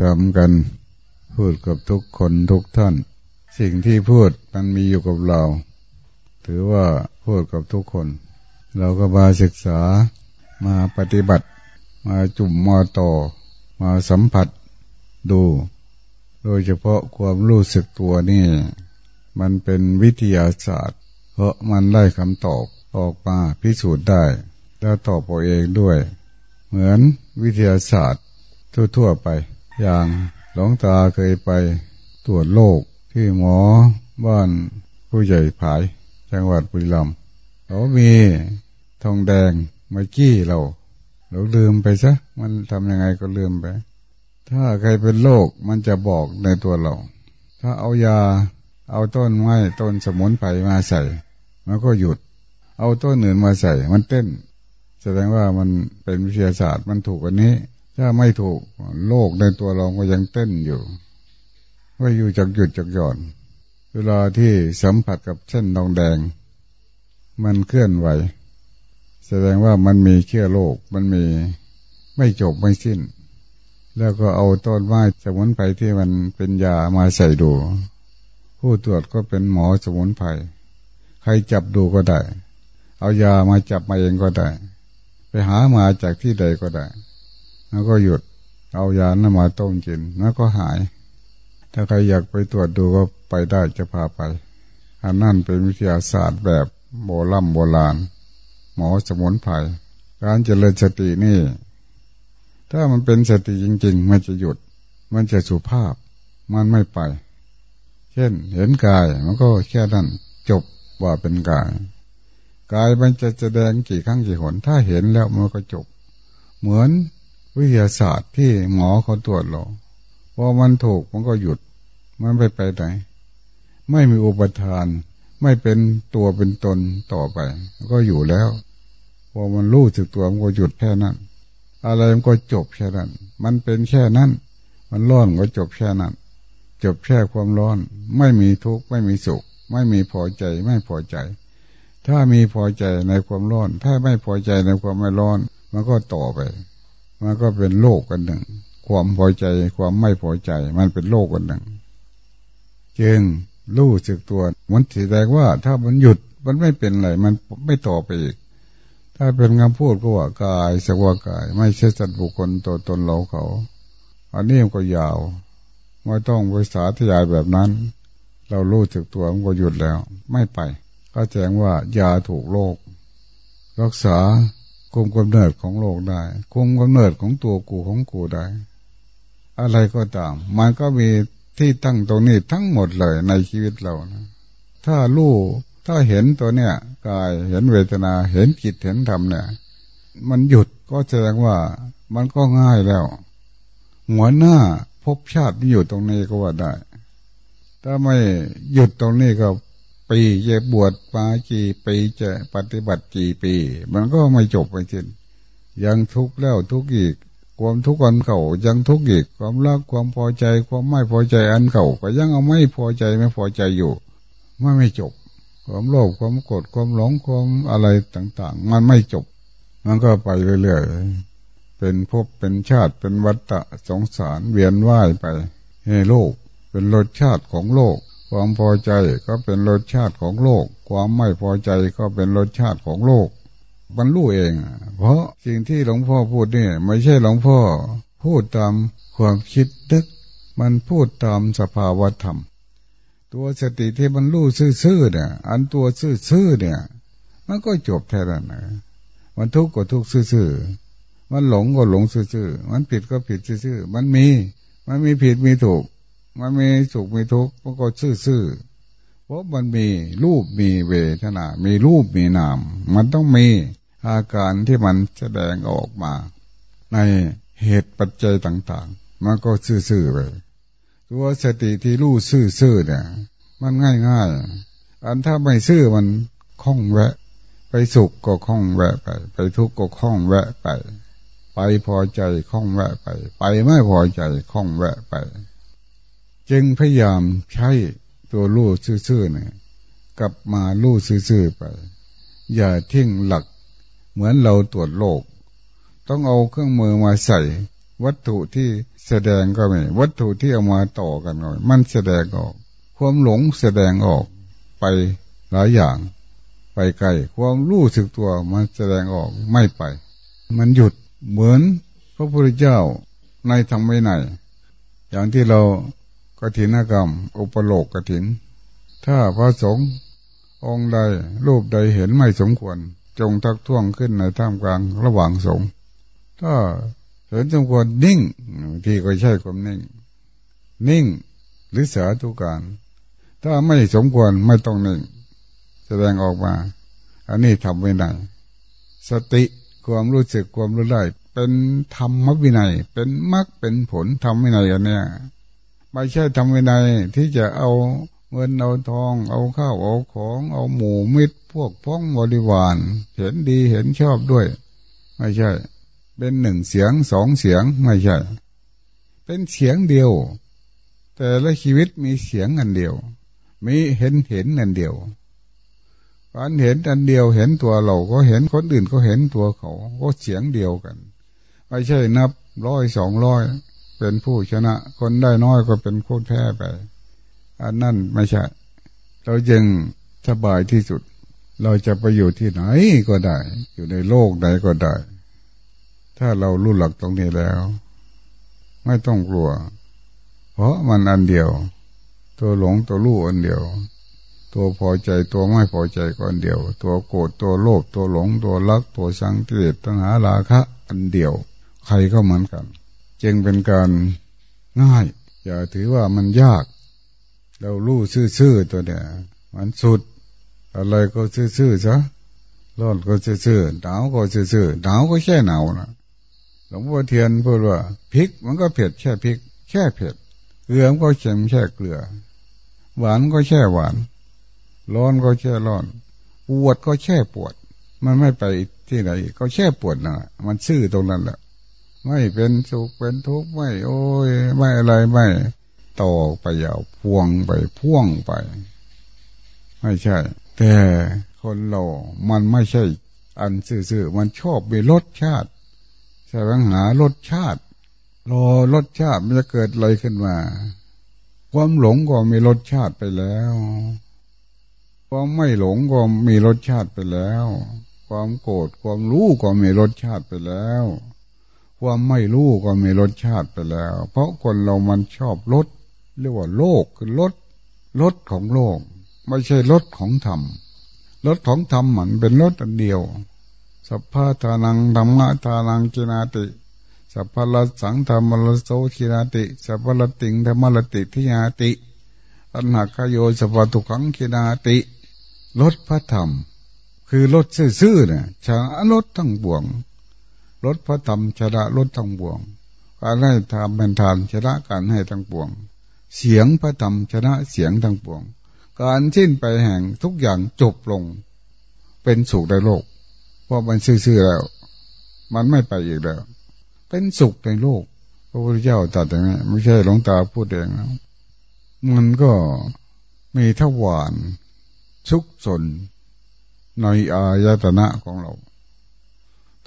ทำกัน พูดกับทุกคนทุกท่าน สิ่งที่พูดมันมีอยู่กับเรา ถือว่าพูดกับทุกคน เราก็มาศึกษามาปฏิบัติ มาจุ่มมาต่อ มาสัมผัสดู โดยเฉพาะความรู้สึกตัวนี่ มันเป็นวิทยาศาสตร์ เพราะมันได้คำตอบออกมาพิสูจน์ได้ แล้วตอบตัวเองด้วย เหมือนวิทยาศาสตร์ทั่ว ๆ ไป อย่างหลวงตาเคยไปตรวจโรคที่หมอบ้านผู้ใหญ่ผาย จังหวัดบุรีรัมย์เขามีทองแดงมากี้เราเราลืมไปซะ มันทำยังไงก็ลืมไป ถ้าใครเป็นโรคมันจะบอกในตัวเรา ถ้าเอายาเอาต้นไม้ต้นสมุนไพรมาใส่ มันก็หยุด เอาต้นอื่นมาใส่ มันเต้น แสดงว่ามันเป็นวิทยาศาสตร์มันถูกกว่านี้ ถ้าไม่ถูก โลกในตัวเราก็ยังเต้นอยู่ว่าอยู่จากหยุดจากหย่อน เวลาที่สัมผัสกับเส้นทองแดง มันเคลื่อนไหว แสดงว่ามันมีเชื้อโรคมันมีไม่จบไม่สิ้น แล้วก็เอาต้นไม้สมุนไพรที่มันเป็นยามาใส่ดู ผู้ตรวจก็เป็นหมอสมุนไพรใครจับดูก็ได้ เอายามาจับมาเองก็ได้ ไปหามาจากที่ใดก็ได้ แล้วก็หยุดเอายาน้ำมาต้มกินแล้วก็หาย ถ้าใครอยากไปตรวจดูก็ไปได้จะพาไป อันนั่นเป็นวิทยาศาสตร์แบบโบราณโบราณ หมอสมุนไพรการเจริญสตินี่ ถ้ามันเป็นสติจริง ๆ มันจะหยุด มันจะสุภาพ มันไม่ไป เช่น เห็นกายมันก็แค่นั้นจบว่าเป็นกาย กายมันจะแสดงกี่ครั้งกี่หน ถ้าเห็นแล้วมันก็จบ เหมือน วิทยาศาสตร์ที่หมอเขาตรวจเราพอมันถูกมันก็หยุด มันไปไปไหน ไม่มีอุปทาน ไม่เป็นตัวเป็นตนต่อไป ก็อยู่แล้วพอมันรู้สึกตัวมันก็หยุดแค่นั้น อะไรมันก็จบแค่นั้น มันเป็นแค่นั้น มันร้อนก็จบแค่นั้น จบแค่ความร้อน ไม่มีทุกข์ไม่มีสุข ไม่มีพอใจไม่พอใจ ถ้ามีพอใจในความร้อน ถ้าไม่พอใจในความไม่ร้อน มันก็ต่อไป มันก็เป็นโลกกันหนึ่ง ความพอใจความไม่พอใจ มันเป็นโลกกันหนึ่งจึงรู้สึกตัวมันแสดงว่า ถ้ามันหยุดมันไม่เป็นไรมันไม่ต่อไปอีก ถ้าเป็นคำพูดก็ว่ากายสักว่ากาย ไม่ใช่สัตว์บุคคลตัวตนเราเขา อันนี้มันก็ยาวไม่ต้องภาษาทยายแบบนั้น เรารู้สึกตัวมันก็หยุดแล้ว ไม่ไป ก็แจ้งว่ายาถูกโรครักษา คุมกำเนิดของโลกได้ คุมกำเนิดของตัวกูของกูได้ อะไรก็ตาม มันก็มีที่ตั้งตรงนี้ทั้งหมดเลยในชีวิตเรานะถ้ารู้ถ้าเห็นตัวเนี้ยกายเห็นเวทนาเห็นจิตเห็นธรรมเนี่ย มันหยุดก็แสดงว่ามันก็ง่ายแล้ว หัวหน้าพบชาติที่อยู่ตรงนี้ก็ว่าได้ ถ้าไม่หยุดตรงนี้ก็ ปีจะบวชมากี่ปีจะปฏิบัติกี่ปี มันก็ไม่จบไปสิ้นยังทุกข์แล้วทุกข์อีก ความทุกข์อันเก่ายังทุกข์อีก ความรักความพอใจความไม่พอใจอันเก่าก็ยังเอาไม่พอใจไม่พอใจอยู่ไม่ไม่จบ ความโลภความโกรธความหลงความอะไรต่าง ๆ มันไม่จบ มันก็ไปเรื่อยๆเป็นภพเป็นชาติเป็นวัฏฏะสงสารเวียนว่ายไปให้โลก เป็นรสชาติของโลก ความพอใจก็เป็นรสชาติของโลก ความไม่พอใจก็เป็นรสชาติของโลกบรรลุเอง เพราะสิ่งที่หลวงพ่อพูดนี่ไม่ใช่หลวงพ่อ พูดตามความคิดนึก มันพูดตามสภาวธรรม ตัวสติที่มันรู้ซื่อๆเนี่ย อันตัวซื่อๆเนี่ย มันก็จบแค่นั้นนะมันทุกข์ก็ทุกข์ซื่อๆมันหลงก็หลงซื่อๆมันผิดก็ผิดซื่อๆมันมี มันมีผิดมีถูก มันมีสุขมีทุกข์มันก็ซื่อเพราะมันมีรูปมีเวทนา มีรูปมีนาม มันต้องมีอาการที่มันแสดงออกมา ในเหตุปัจจัยต่างๆ มันก็ซื่อๆไปตัวสติที่รู้ซื่อๆเนี่ย มันง่ายๆ อันถ้าไม่ซื่อมันคล้องแวะ ไปสุขก็คล้องแวะไป ไปทุกข์ก็คล้องแวะไป ไปพอใจคล้องแวะไป ไปไม่พอใจคล้องแวะไป จึงพยายามใช้ตัวรู้ซื่อๆเนี่ยกลับมารู้ซื่อๆไป อย่าทิ้งหลัก เหมือนเราตรวจโรคต้องเอาเครื่องมือมาใส่ วัตถุที่แสดงก็ไม่วัตถุที่เอามาต่อกันก็ไม่มันแสดงออก ความหลงแสดงออกไปหลายอย่าง ไปไกลความรู้สึกตัวมันแสดงออกไม่ไป มันหยุดเหมือนพระพุทธเจ้าในธรรมวินัยอย่างที่เรา กฐินกรรม อุปโลกกฐิน ถ้าพระสงฆ์องค์ใดรูปใดเห็นไม่สมควร จงทักท้วงขึ้นในท่ามกลางระหว่างสงฆ์ถ้าเห็นสมควรนิ่งที่ก็ใช่ความนิ่ง นิ่งหรือสาธุการ ถ้าไม่สมควรไม่ต้องนิ่ง แสดงออกมา อันนี้ทำไม่ได้สติความรู้สึกความรู้ได้เป็นธรรมวินัย เป็นมรรคเป็นผลธรรมวินัยอันเนี้ย ไม่ใช่ทำวินัยที่จะเอาเงินเอาทอง เอาข้าวเอาของเอาหมูมิตร พวกพ้องบริวารเห็นดีเห็นชอบด้วย ไม่ใช่ เป็นหนึ่งเสียงสองเสียงไม่ใช่ เป็นเสียงเดียว แต่ละชีวิตมีเสียงอันเดียว มีเห็นเห็นอันเดียวการเห็นอันเดียวเห็นตัวเราก็เห็นคนอื่นก็เห็นตัวเขา ก็เสียงเดียวกัน ไม่ใช่นับร้อยสองร้อย เป็นผู้ชนะ คนได้น้อยก็เป็นคนแพ้ไป อันนั่นไม่ใช่ เราจึงสบายที่สุด เราจะไปอยู่ที่ไหนก็ได้ อยู่ในโลกใดก็ได้ ถ้าเรารู้หลักตรงนี้แล้ว ไม่ต้องกลัว เพราะมันอันเดียว ตัวหลงตัวรู้อันเดียว ตัวพอใจตัวไม่พอใจก็อันเดียว ตัวโกรธตัวโลภตัวหลงตัวรัก ตัวสังเกตตัณหาราคะ อันเดียว ใครก็เหมือนกัน จึงเป็นการง่าย อย่าถือว่ามันยาก เรารู้ซื่อๆตัวเนี่ยมันสุด อะไรก็ซื่อๆซะร้อนก็ซื่อๆหนาวก็ซื่อๆหนาวก็แค่หนาวนะหลวงพ่อเทียนพูดว่าพริกมันก็เผ็ดแค่พริก แค่เผ็ดเกลือมันก็เค็มแค่เกลือ หวานก็แค่หวาน ร้อนก็แค่ร้อน ปวดก็แค่ปวด มันไม่ไปที่ไหน ก็แค่ปวดนะมันซื่อตรงนั้นแหละ ไม่เป็นสุขเป็นทุกข์ไม่โอ้ยไม่อะไรไม่ต่อไปยาวพวงไปพ่วงไป ไม่ใช่ แต่คนเรา มันไม่ใช่ อันซื่อๆมันชอบไปรสชาติแสวงหารสชาติรอรสชาติมันจะเกิดอะไรขึ้นมา ความหลงก็มีรสชาติไปแล้วความไม่หลงก็มีรสชาติไปแล้ว ความโกรธความรู้ก็มีรสชาติไปแล้ว ความไม่รู้ก็มีรสชาติไปแล้ว เพราะคนเรามันชอบรสเรียกว่าโลกคือรสรสของโลก ไม่ใช่รสของธรรมรสของธรรมมันเป็นรสอันเดียว สัพพะทานังธรรมะทานังกินาติสัพพะสังธรรมลโสกินาติสัพพะติงธรรมลติทิยาติ อันหักโยสัพพตุขังกินาติรสพระธรรม คือรสซื่อๆเนี่ยชารสทั้งบวง ลดพระธรรมชนะลดทั้งปวง การให้ทำเป็นทานชนะการให้ทั้งปวง เสียงพระธรรมชนะเสียงทั้งปวง การสิ้นไปแห่งทุกอย่างจบลง เป็นสุขในโลก เพราะมันซื่อๆแล้ว มันไม่ไปอีกแล้ว เป็นสุขในโลกพระพุทธเจ้าตรัสอย่างนี้ไม่ใช่หลวงตาพูดเองนะมันก็มีทวารชุกสนในอายตนะของเรา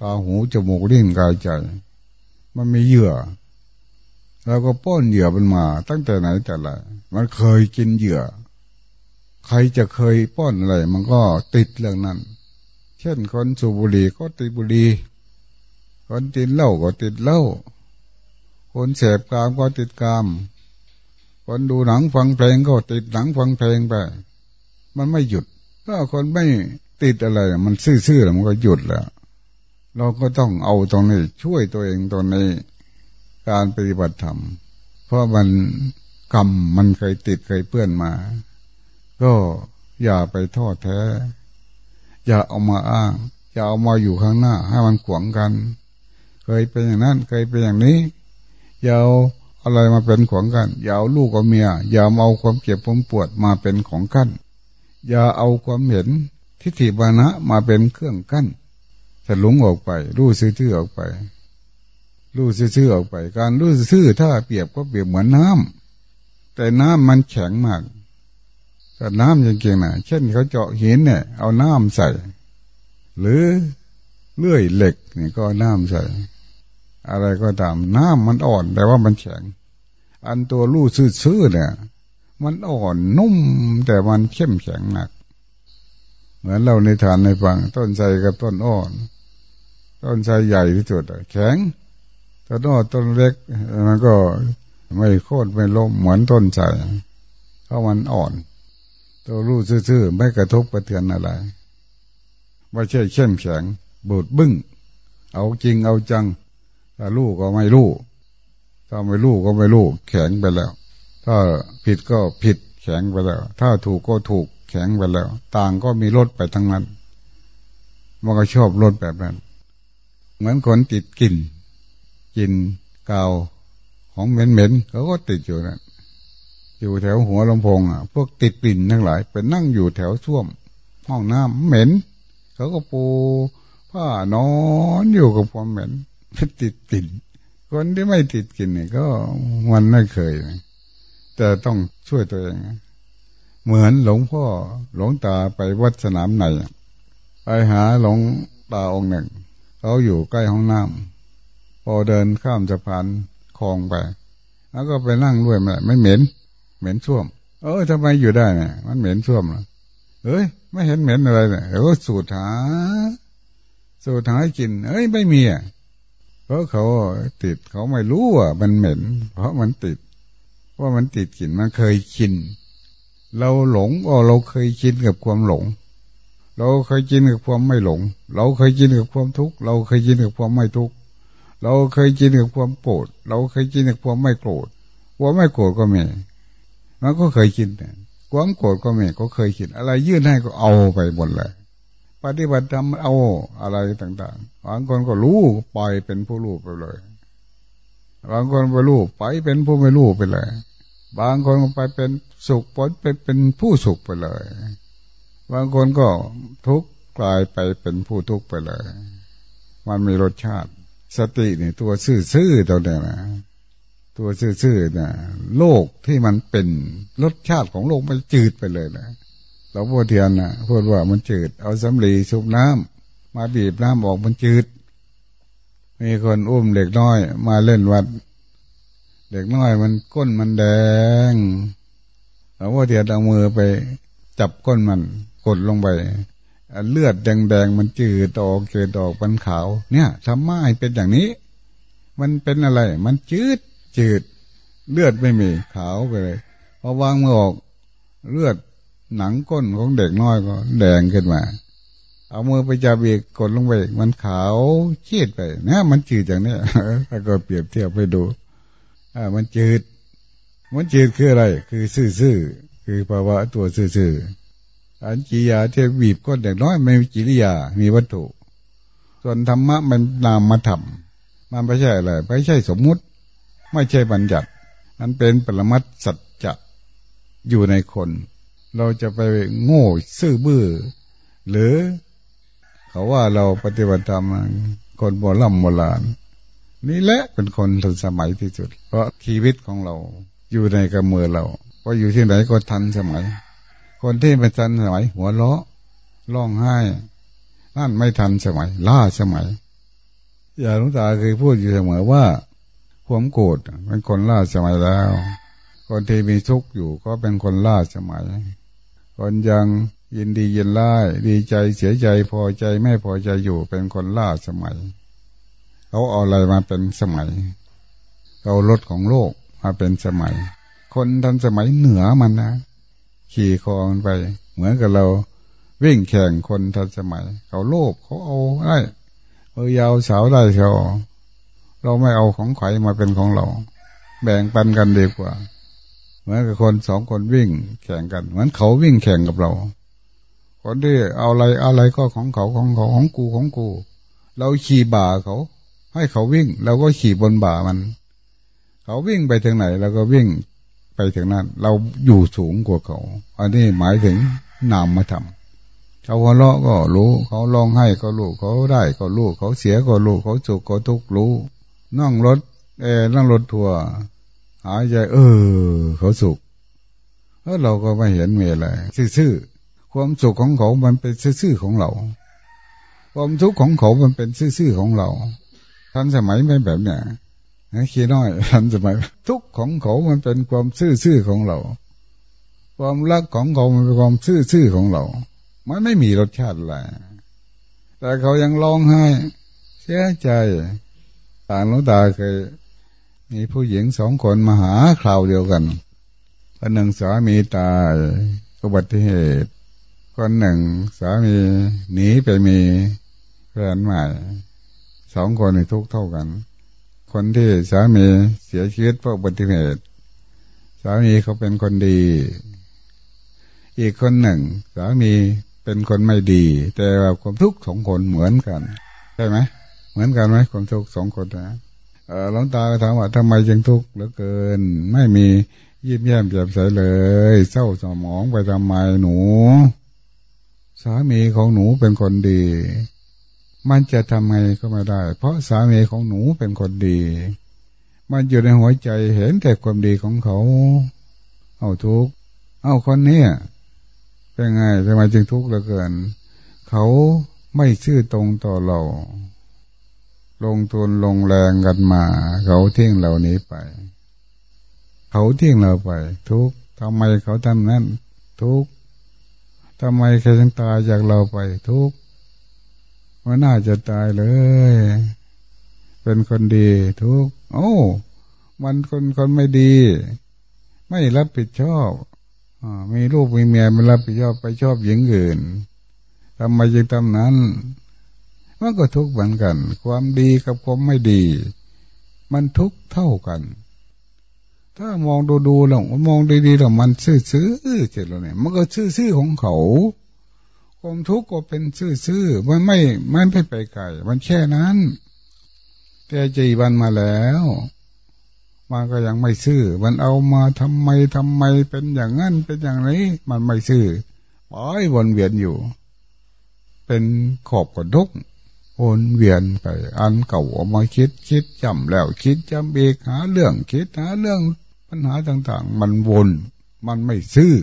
ตาหูจมูกลิ้นกายใจ มันมีเหยื่อแล้วก็ป้อนเหยื่อมันมา ตั้งแต่ไหนแต่ไรมันเคยกินเหยื่อ ใครจะเคยป้อนอะไรมันก็ติดเรื่องนั้น เช่นคนสูบบุหรี่ก็ติดบุหรี่คนกินเหล้าก็ติดเหล้าคนเสพกามก็ติดกาม คนดูหนังฟังเพลงก็ติดหนังฟังเพลงไป มันไม่หยุด ถ้าคนไม่ติดอะไร มันซื่อๆมันก็หยุดแล้ว เราก็ต้องเอาตรงนี้ช่วยตัวเองตรงนี้ การปฏิบัติธรรม เพราะมันกรรมมันเคยติดเคยเปื้อนมา ก็อย่าไปทอดแท้ อย่าเอามาอ้าง อย่าเอามาอยู่ข้างหน้า ให้มันขวางกัน เคยเป็นอย่างนั้น เคยเป็นอย่างนี้ อย่าเอาอะไรมาเป็นขวางกัน อย่าเอาลูกกับเมีย อย่าเอาความเจ็บความปวดมาเป็นของกั้น อย่าเอาความเห็นทิฏฐิบานะมาเป็นเครื่องกั้น จะหลงออกไป รู้ซื่อๆออกไป รู้ซื่อๆออกไป การรู้ซื่อถ้าเปรียบก็เปรียบเหมือนน้ำแต่น้ำมันแข็งมากแต่น้ำจริงๆนะเช่นเขาเจาะหินเนี่ย เอาน้ำใส่ หรือเลื่อยเหล็กนี่ก็น้ำใส่ อะไรก็ตามน้ำมันอ่อน แต่ว่ามันแข็ง อันตัวรู้ซื่อๆเนี่ย มันอ่อนนุ่มแต่มันเข้มแข็งหนัก เหมือนเราในฐานในฟัง ต้นไทรกับต้นอ้อนต้นไทรใหญ่ที่สุดแข็งต้นอ้อต้นเล็กมันก็ไม่โค่นไม่ล้มเหมือนต้นไทรเพราะมันอ่อน ตัวรู้ซื่อๆไม่กระทบกระเทือนอะไรไม่ใช่เข้มแข็งบูดบึ้งเอาจริงเอาจังถ้ารู้ก็ไม่รู้ถ้าไม่รู้ก็ไม่รู้แข็งไปแล้ว ถ้าผิดก็ผิดแข็งไปแล้ว ถ้าถูกก็ถูก แข็งไปแล้ว ต่างก็มีรถไปทั้งนั้นมันก็ชอบรถแบบนั้น เหมือนคนติดกลิ่นกลิ่นกาวของเหม็นๆเขาก็ติดอยู่นั่นอยู่แถวหัวลำโพงอะ พวกติดปิ่นทั้งหลายเป็นนั่งอยู่แถวช่วม ห้องน้ำเหม็น เขาก็ปูผ้านอนอยู่กับความเหม็นติดปิ่นคนที่ไม่ติดกลิ่นเนี่ยก็มันไม่เคย แต่ต้องช่วยตัวเอง เหมือนหลวงพ่อหลวงตาไปวัดสนามไหน ไปหาหลวงตาองค์หนึ่งเขาอยู่ใกล้ห้องน้ำพอเดินข้ามสะพานคลองไป แล้วก็ไปนั่งด้วยไม่ไม่เหม็น เหม็นช่วม เออทำไมอยู่ได้เนี่ยมันเหม็นช่วมเหรอเอ้ย ไม่เห็นเหม็นอะไรเนี่ยเออสูดหา สูดหากิน เอ้ยไม่มีอะเพราะเขาติดเขาไม่รู้ว่ามันเหม็น เพราะมันติด ว่ามันติดกลิ่นมันเคยชิน เราหลงก็เราเคยชินกับความหลง เราเคยชินกับความไม่หลง เราเคยชินกับความทุกข์เราเคยชินกับความไม่ทุกข์เราเคยชินกับความโกรธเราเคยชินกับความไม่โกรธความไม่โกรธก็มีมันก็เคยคิดความโกรธก็ไม่ก็เคยคิดอะไรยื่นให้ก็เอาไปหมดเลยปฏิบัติธรรมเอาอะไรต่างๆบางคนก็รู้ปล่อยเป็นผู้รู้ไปเลยบางคนไปรู้ไปเป็นผู้ไม่รู้ไปเลย บางคนก็ไปเป็นสุขผลไปเป็นผู้สุขไปเลย บางคนก็ทุกข์กลายไปเป็นผู้ทุกข์ไปเลย มันมีรสชาติ สตินี่ตัวซื่อๆตัวเนี้ยนะตัวซื่อๆนะโลกที่มันเป็นรสชาติของโลกมันจืดไปเลยนะเราพูดเทียนนะพูดว่ามันจืด เอาสำลีชุบน้ำมาบีบน้ำออกมันจืด มีคนอุ้มเด็กน้อย มาเล่นวัด เด็กน้อยมันก้นมันแดงเราพูดเทียนเอามือไป จับก้นมันกดลงไปเลือดแดงๆมันจืดออกจืดออกมันขาว เนี่ยทำไมเป็นอย่างนี้ มันเป็นอะไร มันจืดจืด เลือดไม่มีขาวไปเลยพอวางมือออกเลือดหนังก้นของเด็กน้อยก็แดงขึ้นมา เอามือไปจับอีกกดลงไปมันขาวเชีดไปเนะมันจืดอย่างนี้ถ้าก็เปรียบเทียบไปดู อ่ามันจืด มันจืดคืออะไร คือซื่อๆคือภาวะตัวซื่อๆอันจิยาที่บีบก้นเด็กน้อยไม่มีจิริยา มีวัตถุ ส่วนธรรมะมันนามมาทำมันไม่ใช่อะไรไม่ใช่สมมุติ ไม่ใช่บัญญัติมันเป็นปรมัตสัจจะอยู่ในคน เราจะไปโง่ซื่อบื้อ หรือ เขาว่าเราปฏิบัติธรรมคนโบราณโบราณ นี่แหละเป็นคนทันสมัยที่สุด เพราะชีวิตของเราอยู่ในกำมือเราพออยู่ที่ไหนก็ทันสมัย คนที่ไม่ทันสมัย หัวเราะร้องไห้ นั่นไม่ทันสมัย ล่าสมัย อย่าลุงตาเคยพูดอยู่เสมอว่าความโกรธเป็นคนล่าสมัยแล้ว คนที่มีทุกข์อยู่ก็เป็นคนล่าสมัย คนยังยินดียินไล่ดีใจเสียใจพอใจไม่พอใจอยู่เป็นคนล่าสมัย เขาเอาอะไรมาเป็นสมัยเอารถของโลกมาเป็นสมัย คนทันสมัยเหนือมันนะขี่คองไป เหมือนกับเราวิ่งแข่งคนทันสมัย เขาโลภเขาเอาได้เออยาวสาวได้เขาเราไม่เอาของใครมาเป็นของเรา แบ่งปันกันดีกว่า เหมือนกับคนสองคนวิ่งแข่งกัน เหมือนเขาวิ่งแข่งกับเรา คนที่เอาอะไรอะไรก็ของเขาของเขาของกูของกู เราขี่บ่าเขา ให้เขาวิ่งเราก็ขี่บนบ่ามัน เขาวิ่งไปถึงไหนเราก็วิ่งไปถึงนั้น เราอยู่สูงกว่าเขา อันนี้หมายถึงนามมาทำเขาหัวเราะก็รู้ เขาร้องไห้ก็รู้ เขาได้ก็รู้ เขาเสียก็รู้ เขาสุขก็ทุกข์รู้ นั่งรถเอนั่งรถทัวร์หายใจเออ เขาสุขแล้วเราก็ไม่เห็นมีอะไรซื่อๆความสุขของเขามันเป็นซื่อๆของเรา ความทุกข์ของเขามันเป็นซื่อๆของเรา ทันสมัยไม่แบบเนี้ยนะขี้น้อยทันสมัย ทุกของเขามันเป็นความซื่อๆของเรา ความรักของเขามันเป็นความซื่อๆของเรา มันไม่มีรสชาติอะไรแต่เขายังร้องไห้ เสียใจ ต่างลูกตาเคยมีผู้หญิงสองคนมาหาคราวเดียวกันคนหนึ่งสามีตายอุบัติเหตุ คนหนึ่งสามีหนีไปมีแฟนใหม่ สองคนในทุกเท่ากัน คนที่สามีเสียชีวิตเพราะอุบัติเหตุ สามีเขาเป็นคนดี อีกคนหนึ่ง สามีเป็นคนไม่ดี แต่ว่าความทุกข์สองคนเหมือนกันใช่ไหมเหมือนกันไหมความทุกข์สองคนนะหลวงตาถามว่าทำไมจึงทุกข์เหลือเกิน ไม่มียิ้มแย้มแจ่มใสเลย เศร้าสมองไปทำไมหนู สามีของหนูเป็นคนดี มันจะทำไงก็ไม่ได้ เพราะสามีของหนูเป็นคนดี มันอยู่ในหัวใจเห็นแต่ความดีของเขา เอาทุกเอาคนนี้เป็นไงทำไมจึงทุกข์เหลือเกิน เขาไม่ชื่อตรงต่อเรา ลงทุนลงแรงกันมา เขาทิ้งเรานี้ไป เขาทิ้งเราไป ทุกทำไมเขาทำนั้น ทุกทำไมใครจึงตายจากเราไป ทุก มันน่าจะตายเลย เป็นคนดีทุก โอ้ มันคนคนไม่ดี ไม่รับผิดชอบอมีลูกมีเมียไม่รับผิดชอบไปชอบหญิงอื่นทำไมจึงทำนั้น มันก็ทุกข์เหมือนกัน ความดีกับความไม่ดี มันทุกข์เท่ากัน ถ้ามองดูดูแล้วมองดีๆแล้วมันซื่อซื่อเจ็ดแล้วเนี่ย มันก็ซื่อซื่อของเขา ความทุกข์ก็เป็นซื่อซื่อมันไม่มันไม่ไปไกลมันแค่นั้น แต่จีบันมาแล้วมันก็ยังไม่ซื่อ มันเอามาทำไมทำไมเป็นอย่างนั้นเป็นอย่างนี้ มันไม่ซื่อปล่อยวนเวียนอยู่ เป็นขอบกระดุกวนเวียนไป อันเก่าออกมาคิดคิดจำแล้วคิดจำอีกหาเรื่องคิดหาเรื่องปัญหาต่าง ๆ มันวน มันไม่ซื่อ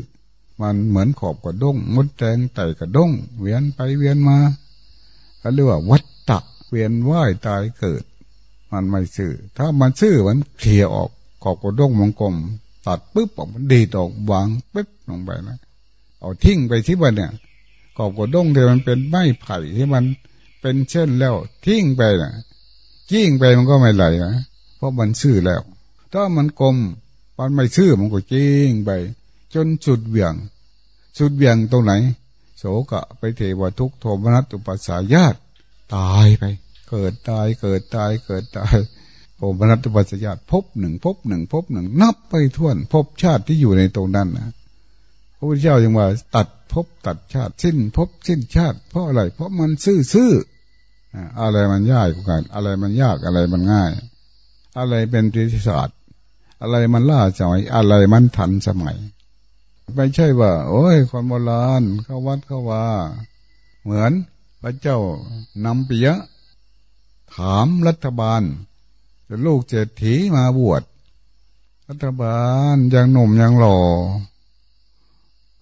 มันเหมือนขอบกระด้งมดแดงไต่กระด้งเวียนไปเวียนมาเขาเรียกว่าวัฏตะเวียนว่ายตายเกิด มันไม่ซื่อ ถ้ามันซื่อมันเคลียออกขอบกระด้งมงกลม ตัดปุ๊บออกมันดีตอกวางปึ๊บลงไปนะเอาทิ้งไปที่บ้านเนี่ยขอบกระด้งที่มันเป็นไม้ไผ่ที่มันเป็นเช่นแล้ว ทิ้งไปนะจิ้งไปมันก็ไม่ไหลนะเพราะมันซื่อแล้ว ถ้ามันกลมมันไม่ซื่อมันก็จิ้งไป จนสุดเบี่ยง สุดเบี่ยงตรงไหน โสกะไปเทวทุกโทมนัสอุปัสสายาตตายไป เกิดตายเกิดตายเกิดตายโทมนัสอุปัสสายาตพบหนึ่งพบหนึ่งพบหนึ่งนับไปท่วน พบชาติที่อยู่ในตรงนั้นนะพระพุทธเจ้ายังว่า ตัดพบตัดชาติ สิ้นพบสิ้นชาติ เพราะอะไร เพราะมันซื่อซื่ออะไรมันยากกัน อะไรมันยากอะไรมันง่าย อะไรเป็นวิทยาศาสตร์ อะไรมันล่าสมัย อะไรมันทันสมัย ไม่ใช่ว่า โอ้ยคนโบราณเข้าวัดเข้าว่า เหมือนพระเจ้านำปิยะ ถามรัฐบาลจะลูกเจตถีมาบวช รัฐบาลยังหนุ่มยังหล่อ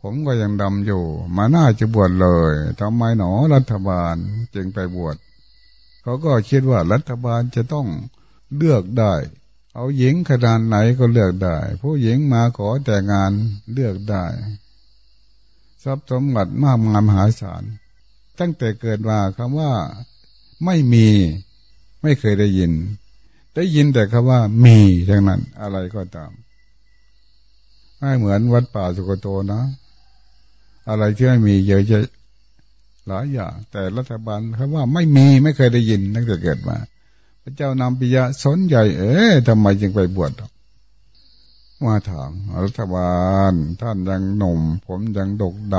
ผมก็ยังดำอยู่ มาน่าจะบวชเลยทำไมหนอรัฐบาลจึงไปบวชเขาก็คิดว่ารัฐบาลจะต้องเลือกได้ เอาหญิงขนาดไหนก็เลือกได้ ผู้หญิงมาขอแต่งานเลือกได้ ทรัพย์สมบัติมากมายมหาศาลตั้งแต่เกิดมาคำว่าไม่มีไม่เคยได้ยิน ได้ยินแต่คำว่ามีทั้งนั้น อะไรก็ตามไม่เหมือนวัดป่าสุกโตนะ อะไรที่ไม่มีเยอะแยะหลายอย่างแต่รัฐบาลเขาว่าไม่มีไม่เคยได้ยินตั้งแต่เกิดมา ระเจ้านำปิยะสนใหญ่ เอ๊ะทำไมจึงไปบวชมาถามรัฐบาล ท่านยังหนุ่ม ผมยังดกด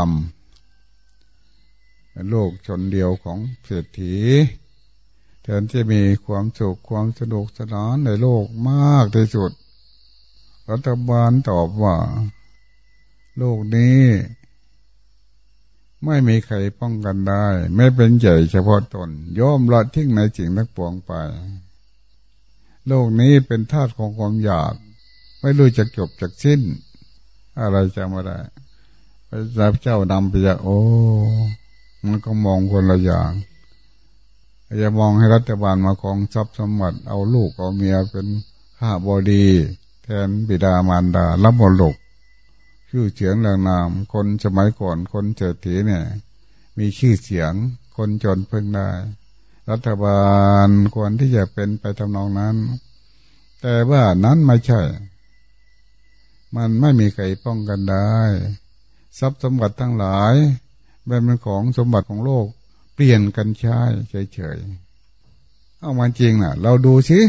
ำโลกชนเดียวของเศรษฐีแทนที่มีความสุขความสนุกสนานในโลกมากที่สุด รัฐบาลตอบว่า โลกนี้ ไม่มีใครป้องกันได้ ไม่เป็นใหญ่เฉพาะตนย่อมละทิ้งในสิ่งนักปวงไป โลกนี้เป็นธาตุของความอยาก ไม่รู้จะจบจากสิ้น อะไรจะมาได้พระเจ้านำไปจะโอ้มันก็มองคนละอย่างอย่ามองให้รัฐบาลมาครองทรัพย์สมบัติเอาลูกเอาเมียเป็นข้าบดี แทนบิดามารดารับมรดก ชื่อเสียงแรงนาม คนสมัยก่อนคนเจริญเนี่ย มีชื่อเสียง คนจนเพิ่งได้ รัฐบาลควรที่จะเป็นไปทำนองนั้น แต่ว่านั้นไม่ใช่ มันไม่มีใครป้องกันได้ ทรัพย์สมบัติทั้งหลายเป็นของสมบัติของโลก เปลี่ยนกันใช้เฉยๆเอามาจริงนะ่ะ เราดูสิ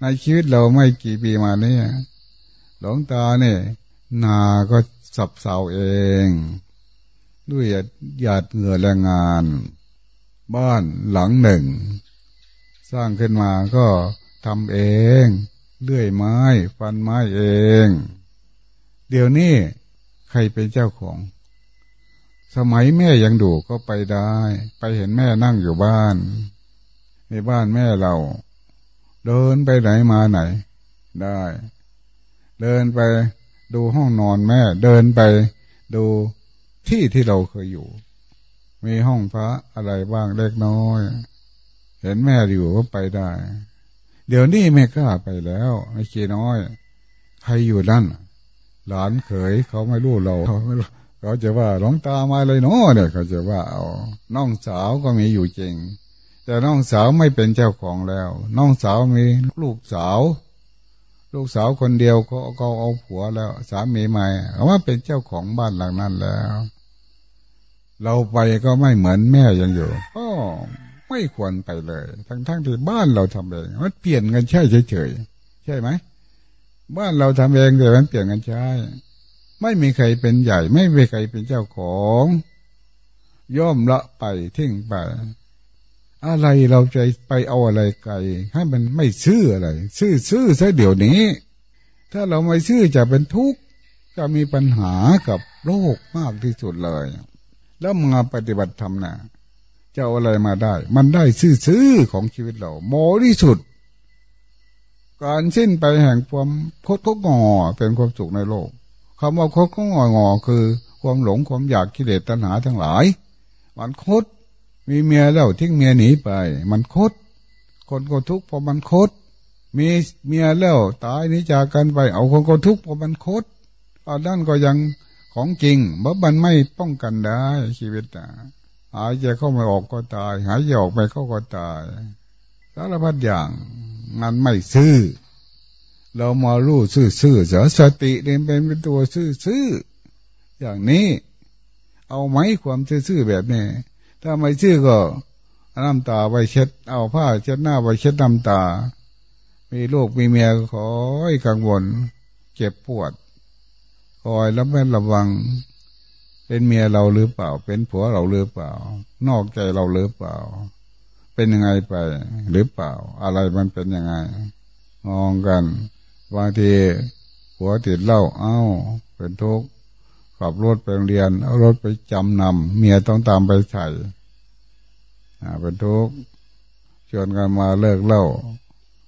ในชีวิตเราไม่กี่ปีมานี้หลวงตาเนี่ย นาก็สับเสาเอง ด้วยหยาดเหงื่อแรงงาน บ้านหลังหนึ่ง สร้างขึ้นมาก็ทำเอง เลื่อยไม้ ฟันไม้เอง เดี๋ยวนี้ใครเป็นเจ้าของ สมัยแม่ยังดูก็ไปได้ ไปเห็นแม่นั่งอยู่บ้าน ในบ้านแม่เรา เดินไปไหนมาไหน ได้ เดินไป ดูห้องนอนแม่ เดินไปดูที่ที่เราเคยอยู่ มีห้องพระอะไรบ้างเล็กน้อย เห็นแม่อยู่ก็ไปได้ เดี๋ยวนี้ไม่กล้าไปแล้วไอ้ชีน้อย ใครอยู่นั่น หลานเขยเขาไม่รู้เราเขาไม่รู้เขาจะว่าหลงตามาเลยเนาะเนี่ยเขาจะว่าเอาน้องสาวก็มีอยู่จริง แต่น้องสาวไม่เป็นเจ้าของแล้ว น้องสาวมีลูกสาว ลูกสาวคนเดียวก็ก็เอาผัวแล้ว สามีใหม่เขาว่าเป็นเจ้าของบ้านหลังนั้นแล้ว เราไปก็ไม่เหมือนแม่ยังอยู่ก็ไม่ควรไปเลย ทั้งทั้งที่บ้านเราทำเองมันเปลี่ยนกันใช่เฉยๆใช่ไหมบ้านเราทำเองแต่มันเปลี่ยนกันใช่ไม่มีใครเป็นใหญ่ ไม่มีใครเป็นเจ้าของ ย่อมละไปทิ้งไป อะไรเราจะไปเอาอะไรไกล ให้มันไม่ซื่ออะไร ซื่อซื่อซะเดี๋ยวนี้ ถ้าเราไม่ซื่อจะเป็นทุกข์จะมีปัญหากับโลกมากที่สุดเลย แล้วมาปฏิบัติธรรมนะจะเอาอะไรมาได้ มันได้ซื่อๆของชีวิตเราโมที่สุด การสิ้นไปแห่งความคดก็งอเป็นความสุขในโลกคำว่าคดก็งองอคือ ความหลงความอยากกิเลสตัณหาทั้งหลาย มันคด มีเมียแล้วทิ้งเมียหนีไป มันคด คนก็ทุกข์เพราะมันคด มีเมียแล้วตายนี้จากกันไป เอาคนก็ทุกข์เพราะมันคดอันนั้นก็ยังของจริงเพราะมันไม่ป้องกันได้ชีวิตอะหายใจเข้าไม่ออกก็ตาย หายใจออกไปเขาก็ตายสารพัดอย่างมันไม่ซื่อ เรามารู้ซื่อซื่อเสียสติเรียนเป็นตัวซื่อซื่ออย่างนี้ เอาไหมความซื่อซื่อแบบนี้ ถ้าไม่ซื่อก็น้ำตาไปเช็ด เอาผ้าเช็ดหน้าไปเช็ดน้ำตา มีลูกมีเมียขอให้กังวล เจ็บปวดคอยแล้วแม่ระวัง เป็นเมียเราหรือเปล่า เป็นผัวเราหรือเปล่า นอกใจเราหรือเปล่า เป็นยังไงไปหรือเปล่า อะไรมันเป็นยังไง มองกันบางทีผัวติดเหล้าเอ้า เป็นทุกข์ ขับรถไปโรงเรียน เอารถไปจำนำเมียต้องตามไปใส่เป็นทุกข์ชวนกันมาเลิกเล้า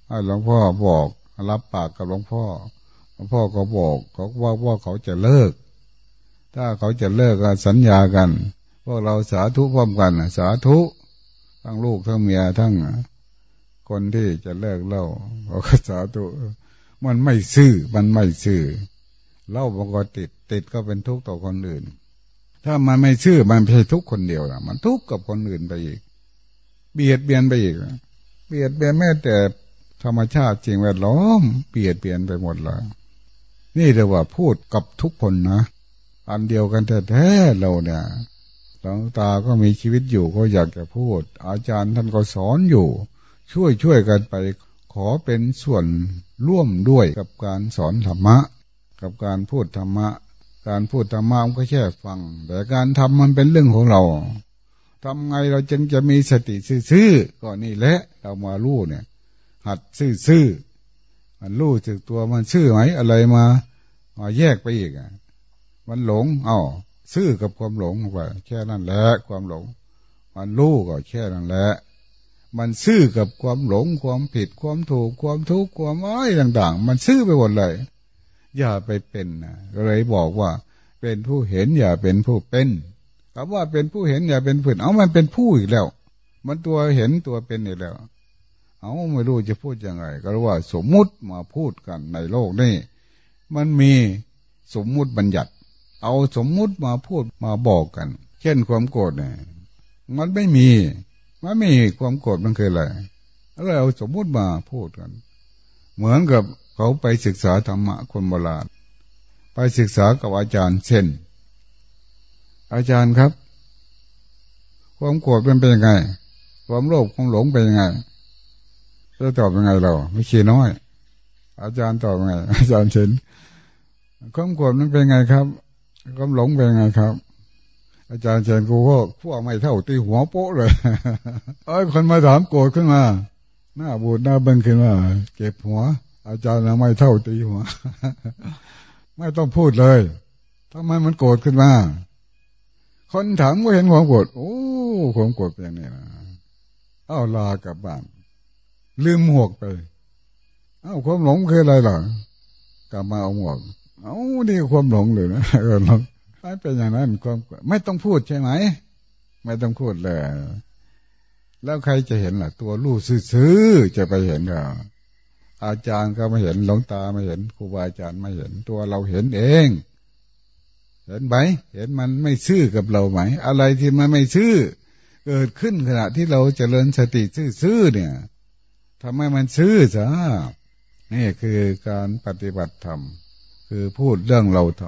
ให้หลวงพ่อบอกรับปากกับหลวงพ่อหลวงพ่อก็บอกเขาว่าว่าเขาจะเลิก ถ้าเขาจะเลิกกันสัญญากันพวกเราสาธุพร้อมกันสาธุทั้งลูกทั้งเมียทั้งคนที่จะเลิกเล่าเขาก็สาธุมันไม่ซื่อมันไม่ซื่อ เล่ามันก็ติด ติดก็เป็นทุกข์ต่อคนอื่น ถ้ามันไม่ซื่อมันไม่ใช่ทุกคนเดียวนะมันทุกข์กับคนอื่นไปอีก เบียดเบียนไปอีกเบียดเบียนแม้แต่ธรรมชาติจริงแวดล้อมเบียดเบียนไปหมดเลยนี่เรียกว่าพูดกับทุกคนนะอันเดียวกันแท้ๆเราเนี่ยหลวงตาก็มีชีวิตอยู่ก็อยากจะพูด อาจารย์ท่านก็สอนอยู่ ช่วยช่วยกันไปขอเป็นส่วนร่วมด้วยกับการสอนธรรมะ กับการพูดธรรมะ การพูดธรรมะมันก็แค่ฟัง แต่การทำมันเป็นเรื่องของเราทำไงเราจึงจะมีสติซื่อๆก็นี่แหละเรามาลู่เนี่ย หัดซื่อๆมันรู้จึกตัวมันซื่อไหมอะไรมามาแยกไปอีกอะมันหลงเอ้าซื่อกับความหลงไปแค่นั้นแหละความหลง มันรู้ก็แค่นั้นแหละมันซื่อกับความหลงความผิดความถูกความทุกข์ความอ้อยต่าง ๆ มันซื่อไปหมดเลย อย่าไปเป็นนะเลยบอกว่า เป็นผู้เห็นอย่าเป็นผู้เป็นคำว่าเป็นผู้เห็นอย่าเป็นผู้เอามันเป็นผู้อีกแล้ว มันตัวเห็นตัวเป็นอีกแล้ว เอาไม่รู้จะพูดยังไง ก็รู้ว่าสมมุติมาพูดกันในโลกนี้มันมีสมมุติบัญญัติ เอาสมมุติมาพูดมาบอกกัน เช่นความโกรธเนี่ยมันไม่มีมันไม่มีความโกรธมันคืออะไรแล้วเอาสมมุติมาพูดกัน เหมือนกับ เขาไปศึกษาธรรมะคนโบราณไปศึกษากับอาจารย์เช่น อาจารย์ครับความโกรธเป็นเป็นยังไง ความโลภความหลงเป็นยังไงจะตอบยังไงเรา ไม่ขี้น้อย อาจารย์ตอบยังไง อาจารย์เช่นความโกรธมันเป็นไงครับความหลงเป็นไงครับ อาจารย์เชนกูก็พวกไม่เท่าตีหัวโป๊ะเลยไอ้คนมาถามโกรธขึ้นมา หน้าบูดหน้าเบิ้งขึ้นมาเก็บหัว อาจารย์ไม่เท่าตีหัวไม่ต้องพูดเลยทำไมมันโกรธขึ้นมาคนถามก็เห็นความโกรธโอ้ความโกรธเป็นนี่นะเอ้าลากลับบ้าน ลืมหมวกไป เอ้าความหลงคืออะไรล่ะ กลับมาเอาหมวกเอ้านี่ความหลงเลยนะเออไม่เป็นอย่างนั้นความไม่ต้องพูดใช่ไหม ไม่ต้องพูดเลย แล้วใครจะเห็นล่ะ ตัวลูกซื่อจะไปเห็นเรา อาจารย์ก็ไม่เห็นหลวงตาไม่เห็นครูบาอาจารย์ไม่เห็นตัวเราเห็นเอง เห็นไหมเห็นมันไม่ซื่อกับเราไหม อะไรที่มันไม่ซื่อเกิดขึ้นขณะที่เราจเจริญสติซื่อเนี่ยทำให้มันซื่อจ้านี่คือการปฏิบัติธรรม คือพูดเรื่องเราท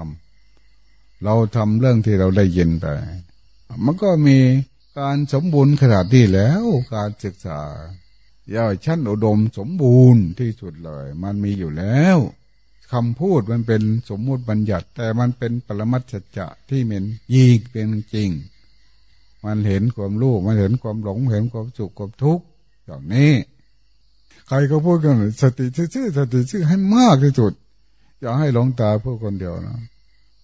ำเราทำเรื่องที่เราได้ยินไป มันก็มีการสมบูรณ์ขนาดที่แล้วการศึกษา ย่าชั้นอุดมสมบูรณ์ที่สุดเลย มันมีอยู่แล้วคำพูดมันเป็นสมมุติบัญญัติ แต่มันเป็นปรมัตจจะที่เป็นยีกเป็นจริง มันเห็นความรู้มันเห็นความหลงเห็นความสุขความทุกข์อย่างนี้ ใครก็พูดกันสติชื่อสติชื่อให้มากที่สุด อย่าให้หลงตาพูดคนเดียวนะ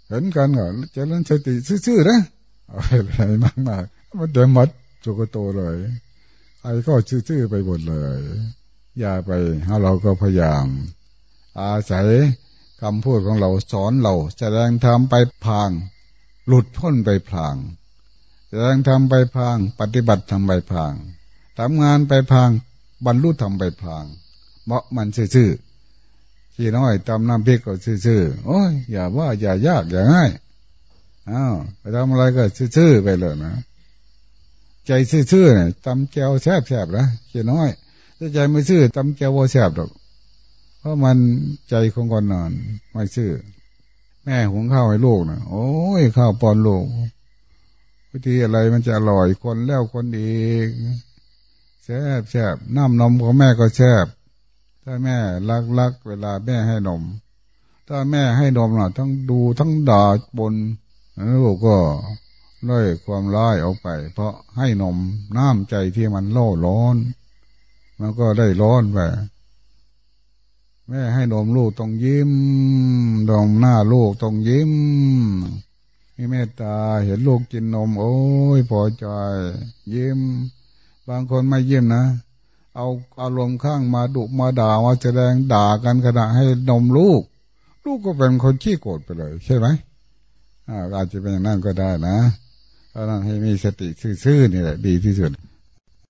เห็นกันก็จะเล่นสติซื่อๆนะอะไรมากมากมันเดิมัดจุกโตเลย ใครก็ซื่อๆไปหมดเลย อย่าไปถ้าเราก็พยายาม อาศัยคำพูดของเราสอนเราแสดงธรรมไปพาง หลุดพ้นไปพางแสดงธรรมไปพาง ปฏิบัติทำไปพางทำงานไปพาง บรรลุธรรมไปพางเพราะมันซื่อๆขี้น้อยตำน้ำพริกก็ซื่อๆโอ้ยอย่าว่าอย่ายากอย่าง่ายอ้าวไปทำอะไรก็ซื่อๆไปเลยนะ ใจซื่อๆเนี่ยตำแก้วแซ่บๆนะขี้น้อยถ้าใจไม่ซื่อตำแก้วว่าแซ่บหรอกเพราะมันใจของคนนอนไม่ซื่อ แม่หุงข้าวให้ลูกนะโอ้ยข้าวปอนลูกวิธีอะไรมันจะอร่อยคนแล้วคนอีกแซบแซบน้ำนมของแม่ก็แซบถ้าแม่รักรักเวลาแม่ให้นม ถ้าแม่ให้นมน่ะทั้งดูทั้งด่าบนลูกก็ เลยความร้ายออกไป เพราะให้นมน้ำใจที่มันโล่ร้อนมันก็ได้ร้อนไปแม่ให้นมลูกต้องยิ้มดองหน้าลูกต้องยิ้มมีเมตตาเห็นลูกกินนม โอ้ยพอใจยิ้ม บางคนไม่ยิ้มนะเอาอารมณ์ข้างมาดุมาด่ามาแสดงด่ากันขณะให้นมลูก ลูกก็เป็นคนขี้โกรธไปเลย ใช่ไหมอาจจะเป็นอย่างนั้นก็ได้นะ นั้นให้มีสติซื่อๆนี่แหละดีที่สุด